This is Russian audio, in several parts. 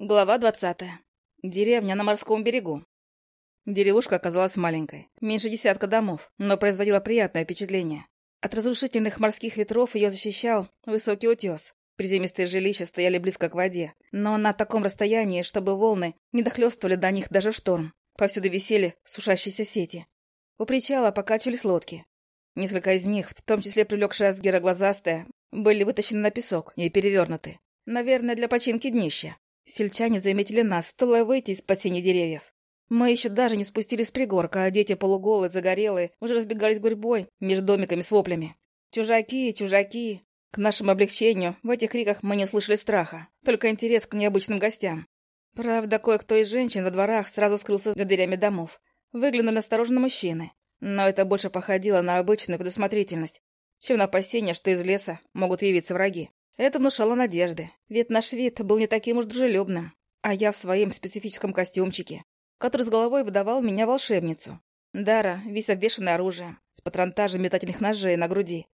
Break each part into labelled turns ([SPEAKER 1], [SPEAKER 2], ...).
[SPEAKER 1] Глава двадцатая. Деревня на морском берегу. Деревушка оказалась маленькой, меньше десятка домов, но производила приятное впечатление. От разрушительных морских ветров ее защищал высокий утес. Приземистые жилища стояли близко к воде, но на таком расстоянии, чтобы волны не дохлестывали до них даже в шторм. Повсюду висели сушащиеся сети. У причала покачивались лодки. Несколько из них, в том числе привлекшая Асгера глазастая, были вытащены на песок и перевернуты. Наверное, для починки днища. Сельчане заметили нас, стоило выйти из-под деревьев. Мы еще даже не спустились с пригорка, а дети полуголые, загорелые, уже разбегались гурьбой между домиками с воплями. «Чужаки, чужаки!» К нашему облегчению в этих криках мы не услышали страха, только интерес к необычным гостям. Правда, кое-кто из женщин во дворах сразу скрылся за дверями домов. Выглянули осторожно мужчины. Но это больше походило на обычную предусмотрительность, чем на опасение, что из леса могут явиться враги. Это внушало надежды, ведь наш вид был не таким уж дружелюбным, а я в своем специфическом костюмчике, который с головой выдавал меня волшебницу. Дара, весь обвешанный оружием, с патронтажем метательных ножей на груди.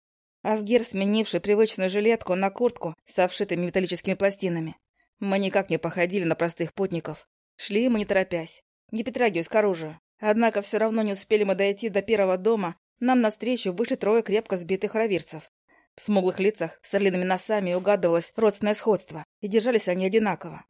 [SPEAKER 1] Асгир, сменивший привычную жилетку на куртку со вшитыми металлическими пластинами. Мы никак не походили на простых путников. Шли мы не торопясь, не притрагиваясь к оружию. Однако все равно не успели мы дойти до первого дома, нам навстречу вышли трое крепко сбитых равирцев. В смуглых лицах с орлиными носами угадывалось родственное сходство, и держались они одинаково.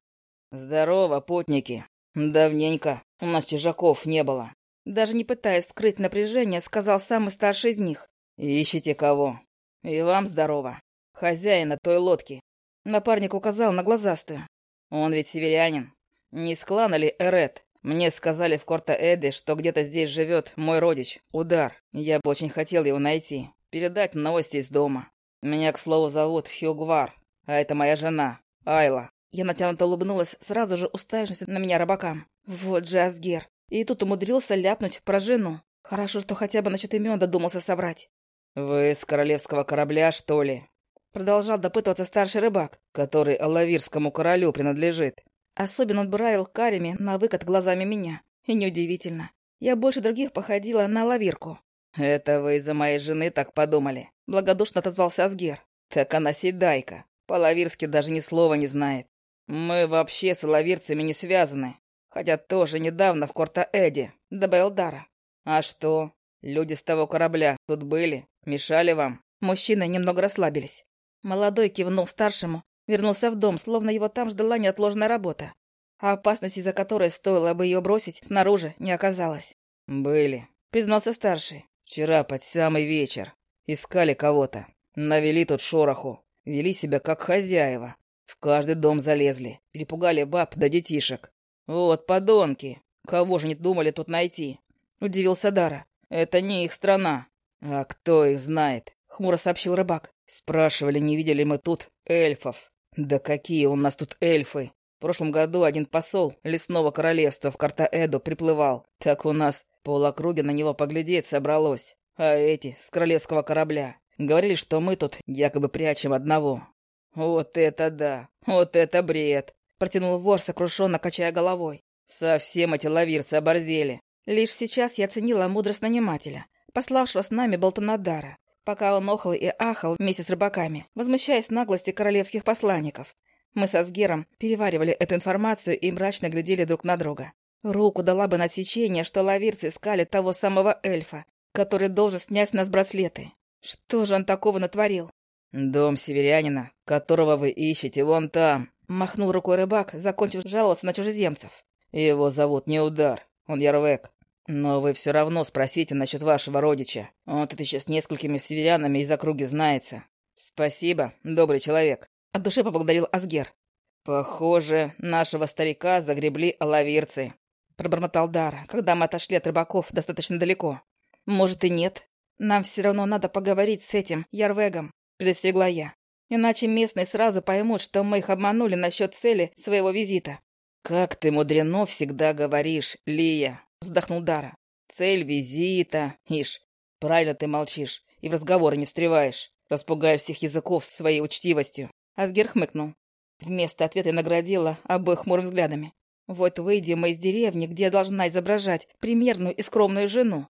[SPEAKER 2] «Здорово, путники. Давненько. У нас чужаков не было».
[SPEAKER 1] Даже не пытаясь скрыть напряжение, сказал самый старший из них.
[SPEAKER 2] «Ищете кого?» «И вам здорово. Хозяина той лодки».
[SPEAKER 1] Напарник указал на глазастую.
[SPEAKER 2] «Он ведь северянин. Не с клана ли Эрет? Мне сказали в Корта-Эде, что где-то здесь живет мой родич, Удар. Я бы очень хотел его найти, передать новости из дома. Меня, к слову, зовут Хьюгвар, а это моя жена, Айла.
[SPEAKER 1] Я натянуто улыбнулась, сразу же уставившись на меня рыбакам. Вот же Асгер. И тут умудрился ляпнуть про жену. Хорошо, что хотя бы насчет имен додумался собрать.
[SPEAKER 2] «Вы с королевского корабля, что ли?»
[SPEAKER 1] Продолжал допытываться старший рыбак.
[SPEAKER 2] «Который Алавирскому королю принадлежит».
[SPEAKER 1] Особенно он браил карими на выкат глазами меня. И неудивительно. Я больше других походила на лавирку.
[SPEAKER 2] «Это вы из-за моей жены так подумали?»
[SPEAKER 1] — благодушно отозвался Асгер.
[SPEAKER 2] «Так она седайка. По-лавирски даже ни слова не знает. Мы вообще с лавирцами не связаны. Хотя тоже недавно в Корта-Эде», — добавил Дара. «А что? Люди с того корабля тут были? Мешали вам?»
[SPEAKER 1] Мужчины немного расслабились. Молодой кивнул старшему, вернулся в дом, словно его там ждала неотложная работа. А опасность, из-за которой стоило бы ее бросить, снаружи не оказалось.
[SPEAKER 2] «Были», — признался старший. Вчера под самый вечер. Искали кого-то. Навели тут шороху. Вели себя как хозяева. В каждый дом залезли. Перепугали баб да детишек. Вот подонки. Кого же не думали тут найти? Удивился Дара. Это не их страна. А кто их знает? Хмуро сообщил рыбак. Спрашивали, не видели мы тут эльфов. Да какие у нас тут эльфы? В прошлом году один посол лесного королевства в Картаэду приплывал. Так у нас Полокруги на него поглядеть собралось. А эти с королевского корабля говорили, что мы тут якобы прячем одного. Вот это да! Вот это бред! Протянул вор, сокрушенно качая головой. Совсем эти лавирцы оборзели.
[SPEAKER 1] Лишь сейчас я ценила мудрость нанимателя, пославшего с нами Болтунадара, пока он охал и ахал вместе с рыбаками, возмущаясь наглости королевских посланников. Мы со Сгером переваривали эту информацию и мрачно глядели друг на друга. Руку дала бы на отсечение, что лавирцы искали того самого эльфа, который должен снять с нас браслеты. Что же он такого натворил?
[SPEAKER 2] «Дом северянина, которого вы ищете, вон там», —
[SPEAKER 1] махнул рукой рыбак, закончив жаловаться на чужеземцев.
[SPEAKER 2] «Его зовут Неудар, он Ярвек. Но вы все равно спросите насчет вашего родича. Он тут еще с несколькими северянами из округи знается. Спасибо, добрый человек», — от души поблагодарил Асгер. «Похоже, нашего старика загребли алавирцы.
[SPEAKER 1] — пробормотал Дара, когда мы отошли от рыбаков достаточно далеко. «Может и нет. Нам все равно надо поговорить с этим Ярвегом», — предостерегла я. «Иначе местные сразу поймут, что мы их обманули насчет цели своего визита».
[SPEAKER 2] «Как ты мудрено всегда говоришь, Лия», — вздохнул Дара. «Цель визита. Ишь, правильно ты молчишь и в разговоры не встреваешь, распугаешь всех языков своей учтивостью».
[SPEAKER 1] Асгер хмыкнул. Вместо ответа наградила обоих хмурым взглядами. Вот выйдем мы из деревни, где я должна изображать примерную и скромную жену.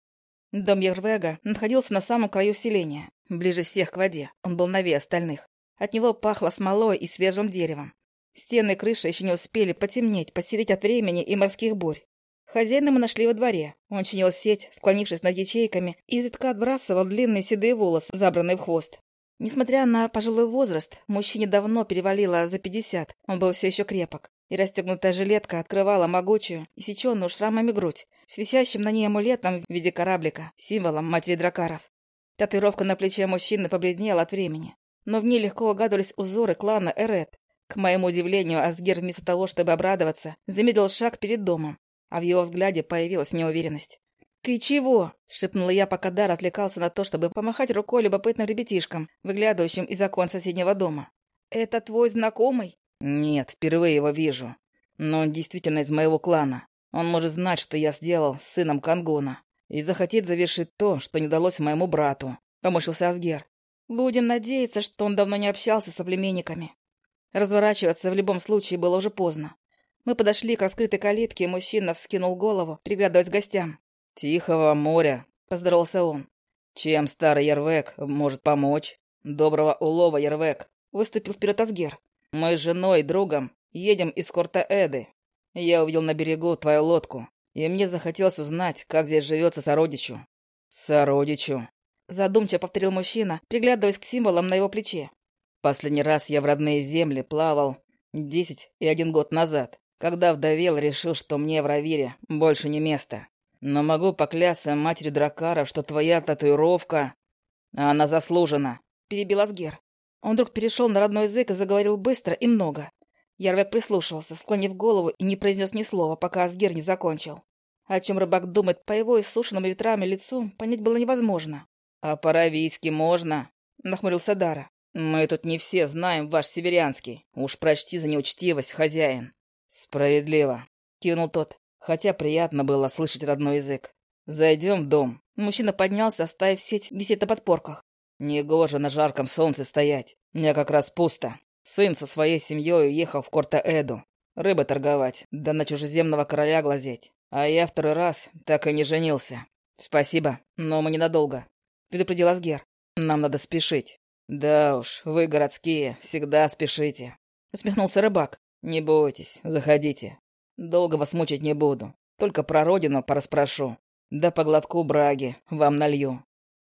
[SPEAKER 1] Дом Ервега находился на самом краю селения, ближе всех к воде. Он был новее остальных. От него пахло смолой и свежим деревом. Стены и крыша еще не успели потемнеть, посереть от времени и морских бурь. Хозяина мы нашли во дворе. Он чинил сеть, склонившись над ячейками, и изредка отбрасывал длинные седые волосы, забранные в хвост. Несмотря на пожилой возраст, мужчине давно перевалило за пятьдесят. Он был все еще крепок, и расстегнутая жилетка открывала могучую, иссеченную шрамами грудь, с висящим на ней амулетом в виде кораблика, символом матери дракаров. Татуировка на плече мужчины побледнела от времени, но в ней легко угадывались узоры клана Эрет. К моему удивлению, Асгер вместо того, чтобы обрадоваться, замедлил шаг перед домом, а в его взгляде появилась неуверенность. «Ты чего?» — шепнула я, пока Дар отвлекался на то, чтобы помахать рукой любопытным ребятишкам, выглядывающим из окон соседнего дома. «Это твой знакомый?»
[SPEAKER 2] «Нет, впервые его вижу. Но он действительно из моего клана. Он может знать, что я сделал с сыном Кангона, и захотеть завершить то, что не удалось моему брату», — помышился Асгер. «Будем надеяться, что он давно не общался с соплеменниками». Разворачиваться в любом случае было уже поздно. Мы подошли к раскрытой калитке, и мужчина вскинул голову, приглядываясь к гостям.
[SPEAKER 1] «Тихого моря», — поздоровался он.
[SPEAKER 2] «Чем старый Ярвек может помочь?» «Доброго улова, Ярвек», — выступил вперед Асгер. «Мы с женой и другом едем из Корта Эды. Я увидел на берегу твою лодку, и мне захотелось узнать, как здесь живется сородичу». «Сородичу», —
[SPEAKER 1] задумчиво повторил мужчина, приглядываясь к символам на его плече.
[SPEAKER 2] «Последний раз я в родные земли плавал десять и один год назад. Когда вдовел, решил, что мне в Равире больше не место. Но могу поклясться матерью Дракара, что твоя татуировка... Она заслужена.
[SPEAKER 1] Перебил Асгер. Он вдруг перешел на родной язык и заговорил быстро и много. Ярвек прислушивался, склонив голову и не произнес ни слова, пока Асгер не закончил. О чем рыбак думает по его иссушенному ветрами лицу, понять было невозможно.
[SPEAKER 2] «А по-равийски можно?» — нахмурился Дара. «Мы тут не все знаем ваш северянский. Уж прочти за неучтивость, хозяин». «Справедливо», — кивнул тот, хотя приятно было слышать родной язык. «Зайдем в дом».
[SPEAKER 1] Мужчина поднялся, оставив сеть висеть на подпорках.
[SPEAKER 2] «Негоже на жарком солнце стоять. Мне как раз пусто. Сын со своей семьей уехал в Корта-Эду. Рыбы торговать, да на чужеземного короля глазеть. А я второй раз так и не женился. Спасибо, но мы ненадолго», — предупредил Асгер. «Нам надо спешить». «Да уж, вы городские, всегда спешите», — усмехнулся рыбак. «Не бойтесь, заходите. Долго вас мучить не буду. Только про родину пораспрошу. Да по глотку браги вам налью».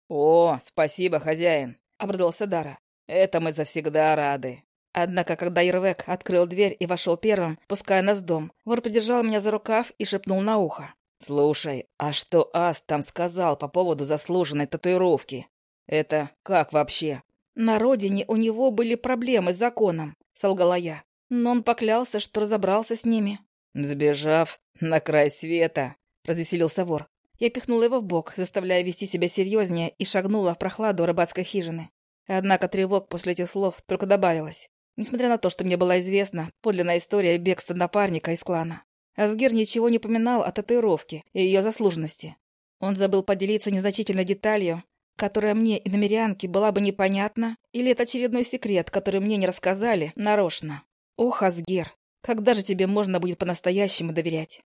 [SPEAKER 2] «О, спасибо, хозяин», — обрадовался Дара. «Это мы завсегда рады». Однако, когда Ирвек открыл дверь и вошел первым, пуская нас в дом, вор придержал меня за рукав и шепнул на ухо. «Слушай, а что Ас там сказал по поводу заслуженной татуировки? Это как вообще?» «На родине у него были проблемы с законом», — солгала я. Но он поклялся, что разобрался с ними. «Сбежав на край света», — развеселился вор. Я пихнула его в бок, заставляя вести себя серьезнее, и шагнула в прохладу рыбацкой хижины. Однако тревог после этих слов только добавилось. Несмотря на то, что мне была известна подлинная история бегства напарника из клана. Асгер ничего не поминал о татуировке и ее заслуженности. Он забыл поделиться незначительной деталью, которая мне и намерянке была бы непонятна, или это очередной секрет, который мне не рассказали нарочно. Ох, Асгер, когда же тебе можно будет по-настоящему доверять?